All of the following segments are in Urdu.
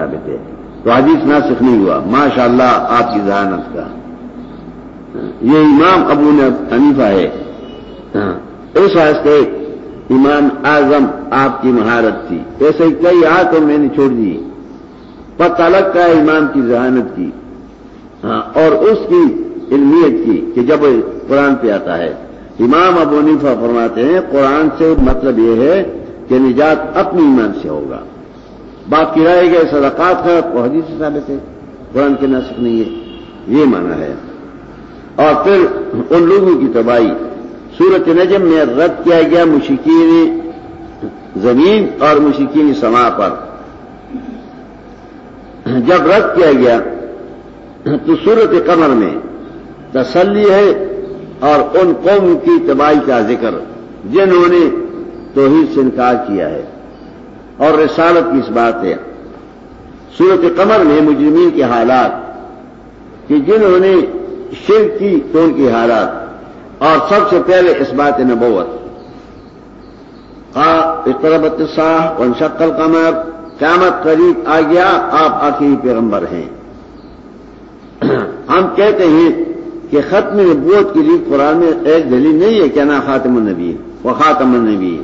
ثابت ہے۔ تو حدیث ناسخ نہیں ہوا۔ ماشاء اللہ آپ کی ذہانت کا۔ یہ امام ابو حنیفہ ہے۔ ہاں۔ اس واسطے ایمان اعظم آپ کی مہارت تھی۔ ایسے کئی آ تو میں نے چھوڑ دی۔ پتہ لگتا ہے امام کی ذہانت کی۔ ہاں۔ اور اس کی علمیت کی کہ جب قرآن پہ آتا ہے۔ امام ابو نیفا فرماتے ہیں، قرآن سے مطلب یہ ہے کہ نجات اپنی ایمان سے ہوگا۔ بات کی رائے گئے صدقات کا وہ حدیث سے ثابت ہے، قرآن کے نسق نہیں ہے، یہ مانا ہے۔ اور پھر ان لوگوں کی تباہی سورت نجم میں رد کیا گیا مشکین زمین اور مشکین سما پر۔ جب رد کیا گیا، تو سورت قمر میں تسلی ہے اور ان قوم کی تباہی کا ذکر، جنہوں نے توحید سے انکار کیا ہے۔ اور رسالت کی اس بات ہے۔ سورت قمر میں مجرمین کے حالات، کہ جنہوں نے شرک کی تو ان کی حالات، اور سب سے پہلے اس بات نبوت۔ اقتربت صاح ان شکل قمر قیامت قریب آ گیا، آپ آخری پیغمبر ہیں۔ ہم کہتے ہیں کہ ختم نبوت کے لیے قرآن میں ایک دلیل نہیں ہے کیا نا خاتم النبی وہ خاتم النبی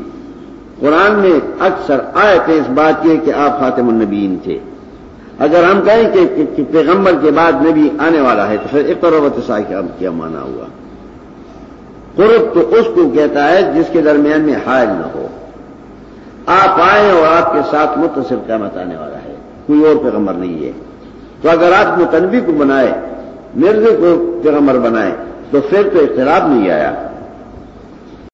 قرآن میں اکثر آئے تھے اس بات کے کہ آپ خاتم النبیین تھے۔ اگر ہم کہیں کہ پیغمبر کے بعد نبی آنے والا ہے، تو پھر ایک طرح سا کیا مانا ہوا؟ قرب تو اس کو کہتا ہے جس کے درمیان میں حائل نہ ہو۔ آپ آئیں اور آپ کے ساتھ متصل قیامت آنے والا ہے، کوئی اور پیغمبر نہیں ہے۔ تو اگر آپ متنوی کو بنائے، مرزے کو پیغمبر بنائے، تو پھر تو اختلاف نہیں آیا۔